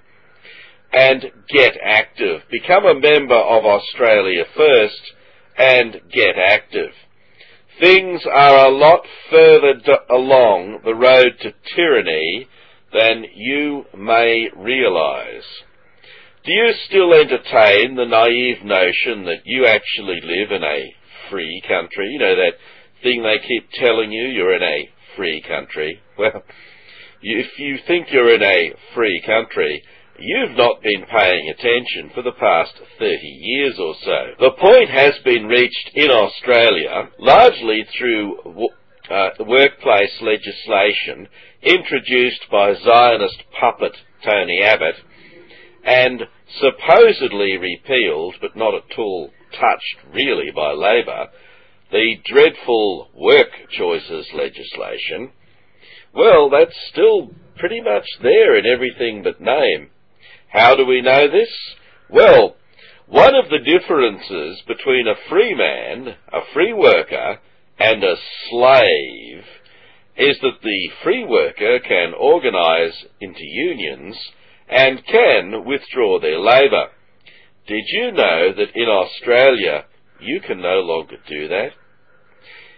B: And get active. Become a member of Australia First and get active. Things are a lot further d- along the road to tyranny than you may realise. Do you still entertain the naive notion that you actually live in a free country? You know that thing they keep telling you, you're in a free country. Well, if you think you're in a free country, you've not been paying attention for the past 30 years or so. The point has been reached in Australia largely through uh, workplace legislation introduced by Zionist puppet Tony Abbott and supposedly repealed, but not at all touched really by Labor, the dreadful work choices legislation, well, that's still pretty much there in everything but name. How do we know this? Well, one of the differences between a free man, a free worker, and a slave is that the free worker can organise into unions and can withdraw their labour. Did you know that in Australia you can no longer do that?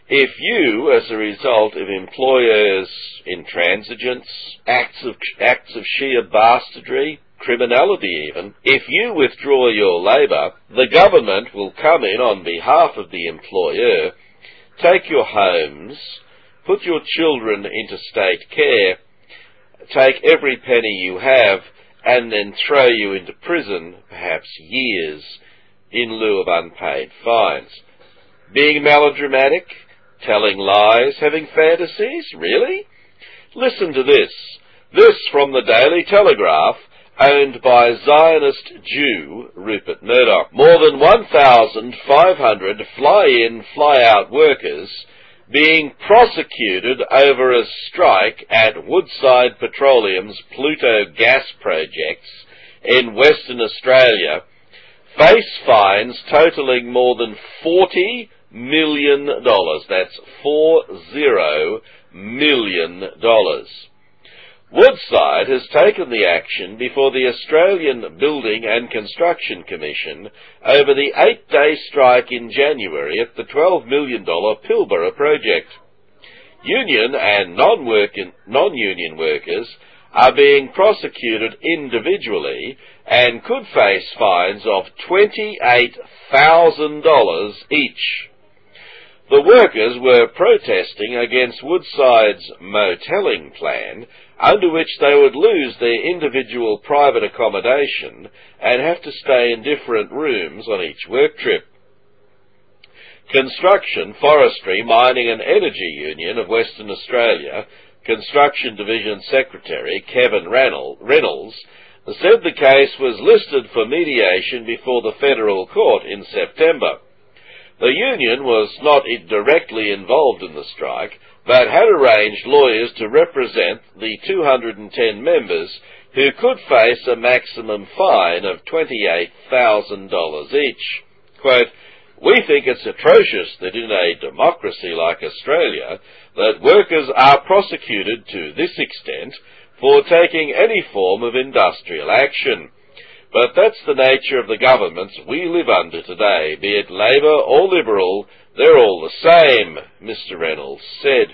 B: If you, as a result of employers' intransigence, acts of, acts of sheer bastardry, criminality even, if you withdraw your labour, the government will come in on behalf of the employer, take your homes, put your children into state care, take every penny you have, and then throw you into prison, perhaps years, in lieu of unpaid fines. Being melodramatic, telling lies, having fantasies, really? Listen to this. This from the Daily Telegraph, owned by Zionist Jew Rupert Murdoch. More than 1,500 fly-in, fly-out workers being prosecuted over a strike at Woodside Petroleum's Pluto gas projects in Western Australia face fines totaling more than $40 million. That's four zero million dollars. Woodside has taken the action before the Australian Building and Construction Commission over the eight-day strike in January at the $12 million Pilbara project. Union and non-union workers are being prosecuted individually and could face fines of $28,000 each. The workers were protesting against Woodside's motelling plan under which they would lose their individual private accommodation and have to stay in different rooms on each work trip. Construction, Forestry, Mining and Energy Union of Western Australia, Construction Division Secretary Kevin Reynolds, said the case was listed for mediation before the federal court in September. The union was not directly involved in the strike, but had arranged lawyers to represent the 210 members who could face a maximum fine of $28,000 each. Quote, we think it's atrocious that in a democracy like Australia, that workers are prosecuted to this extent for taking any form of industrial action. But that's the nature of the governments we live under today, be it Labour or Liberal, they're all the same, Mr Reynolds said.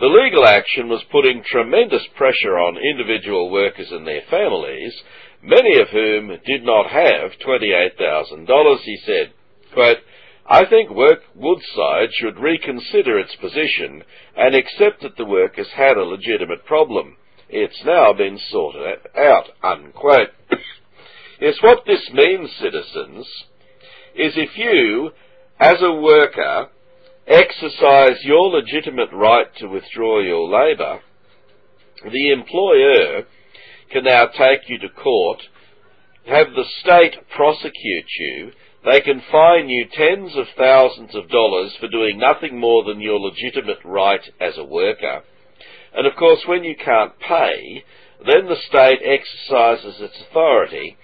B: The legal action was putting tremendous pressure on individual workers and their families, many of whom did not have $28,000, he said. Quote, I think work Woodside should reconsider its position and accept that the workers had a legitimate problem. It's now been sorted out, unquote. yes, what this means, citizens, is if you, as a worker, exercise your legitimate right to withdraw your labour, the employer can now take you to court, have the state prosecute you, they can fine you tens of thousands of dollars for doing nothing more than your legitimate right as a worker. And of course, when you can't pay, then the state exercises its authority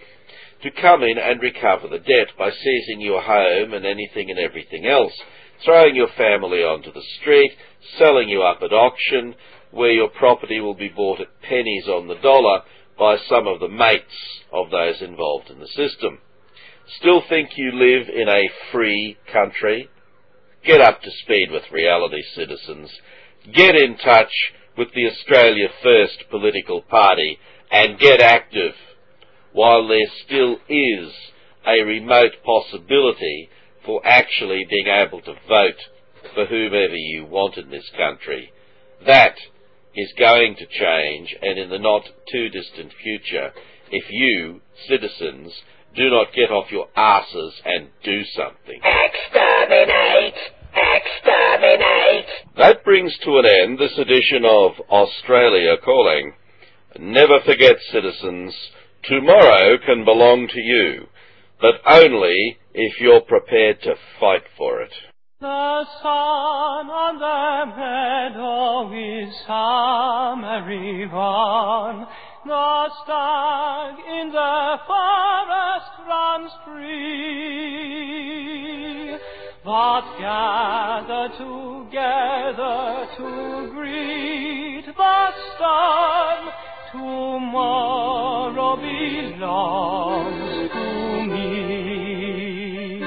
B: to come in and recover the debt by seizing your home and anything and everything else throwing your family onto the street, selling you up at auction, where your property will be bought at pennies on the dollar by some of the mates of those involved in the system. Still think you live in a free country? Get up to speed with reality, citizens. Get in touch with the Australia First political party and get active while there still is a remote possibility for actually being able to vote for whomever you want in this country. That is going to change, and in the not too distant future, if you, citizens, do not get off your asses and do something.
E: Exterminate! Exterminate!
B: That brings to an end this edition of Australia Calling. Never forget, citizens, tomorrow can belong to you, but only if you're prepared to fight for it.
C: The sun on the meadow is summery one. The stag in the forest runs free. but gather together to greet the sun. Tomorrow belongs to me.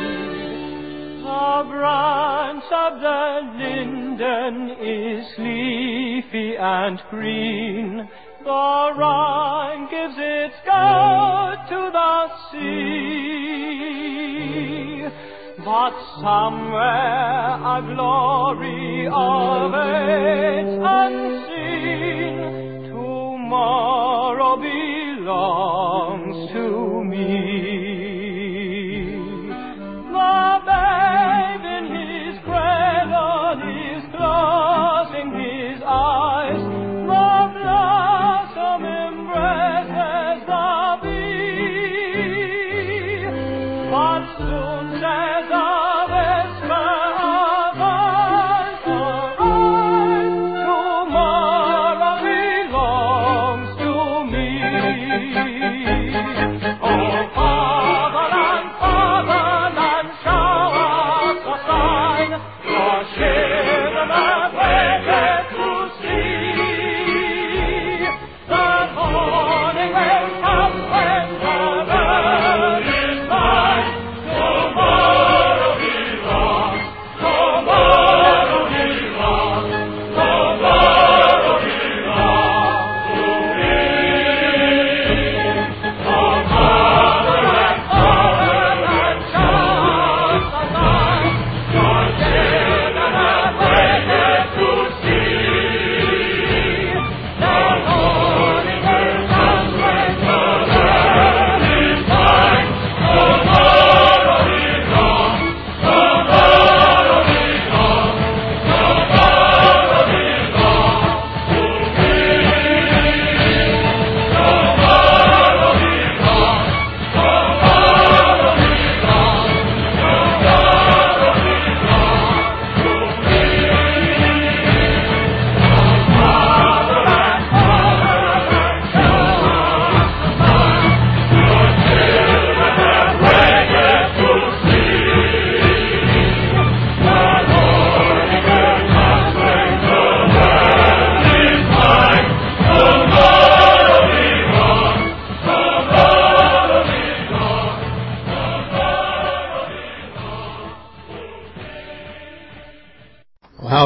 C: The branch of the linden is leafy and green. The Rhine gives its gold to the sea. But somewhere a glory awaits unseen. Tomorrow oh, belongs to me.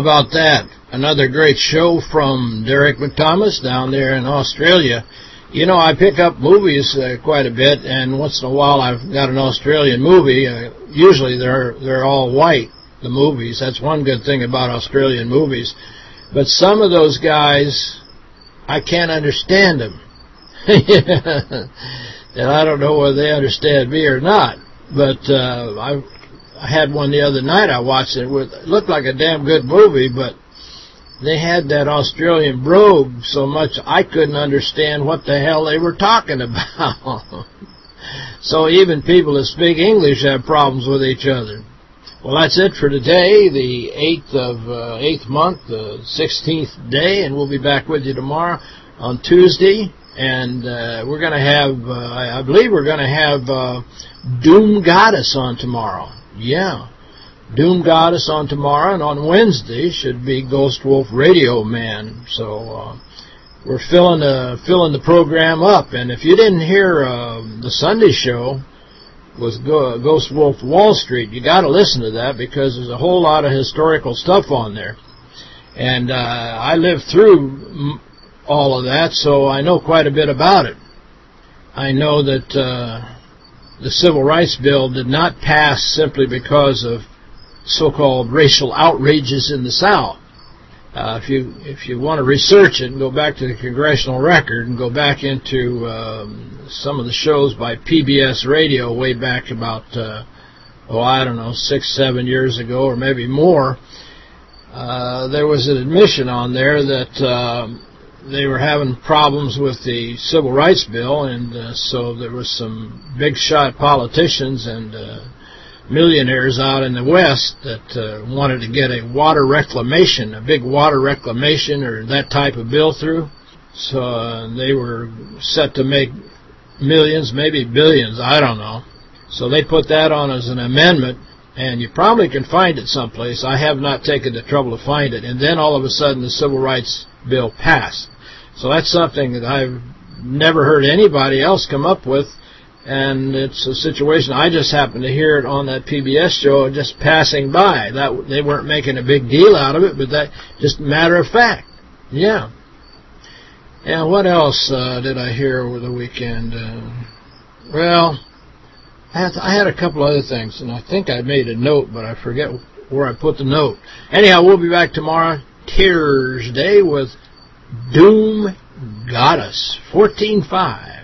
A: About that? Another great show from Derek McThomas down there in Australia. You know, I pick up movies uh, quite a bit, and once in a while I've got an Australian movie. Uh, usually they're they're all white, the movies. That's one good thing about Australian movies. But some of those guys, I can't understand them. and I don't know whether they understand me or not. But uh, I I had one the other night I watched it. It looked like a damn good movie, but they had that Australian brogue so much I couldn't understand what the hell they were talking about. so even people that speak English have problems with each other. Well, that's it for today, the 8th of uh, 8th month, the 16th day, and we'll be back with you tomorrow on Tuesday. And uh, we're going to have, uh, I believe we're going to have uh, Doom Goddess on tomorrow. Yeah. Doom Goddess on tomorrow, and on Wednesday should be Ghost Wolf Radio Man. So uh, we're filling the filling the program up. And if you didn't hear uh, the Sunday show with Ghost Wolf Wall Street, you got to listen to that because there's a whole lot of historical stuff on there. And uh, I lived through all of that, so I know quite a bit about it. I know that uh, the Civil Rights Bill did not pass simply because of so-called racial outrages in the South. Uh, if you if you want to research it and go back to the congressional record and go back into um, some of the shows by PBS Radio way back about uh, oh I don't know six seven years ago or maybe more, uh, there was an admission on there that uh, they were having problems with the Civil Rights Bill, and uh, so there was some big shot politicians and uh, millionaires out in the West that uh, wanted to get a water reclamation, a big water reclamation or that type of bill through. So uh, they were set to make millions, maybe billions, I don't know. So they put that on as an amendment, And you probably can find it someplace. I have not taken the trouble to find it. And then all of a sudden the Civil Rights Bill passed. So that's something that I've never heard anybody else come up with. And it's a situation, I just happened to hear it on that PBS show just passing by. That They weren't making a big deal out of it, but that just matter of fact. Yeah. And what else uh, did I hear over the weekend? Uh, well, I had, I had a couple other things, and I think I made a note, but I forget where I put the note. Anyhow, we'll be back tomorrow, Tears Day, with Doom Goddess, 14.5.